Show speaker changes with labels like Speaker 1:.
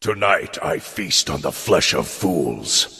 Speaker 1: Tonight I feast on the flesh of fools.